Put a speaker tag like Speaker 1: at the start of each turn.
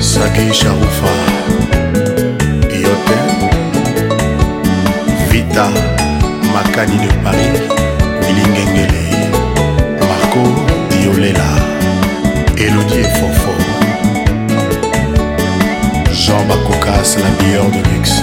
Speaker 1: Saki Sharufa Yote Vita Makani de Paris Bilingengele Marco Diolela Elodie Fofo Jean Bakokas la bière de luxe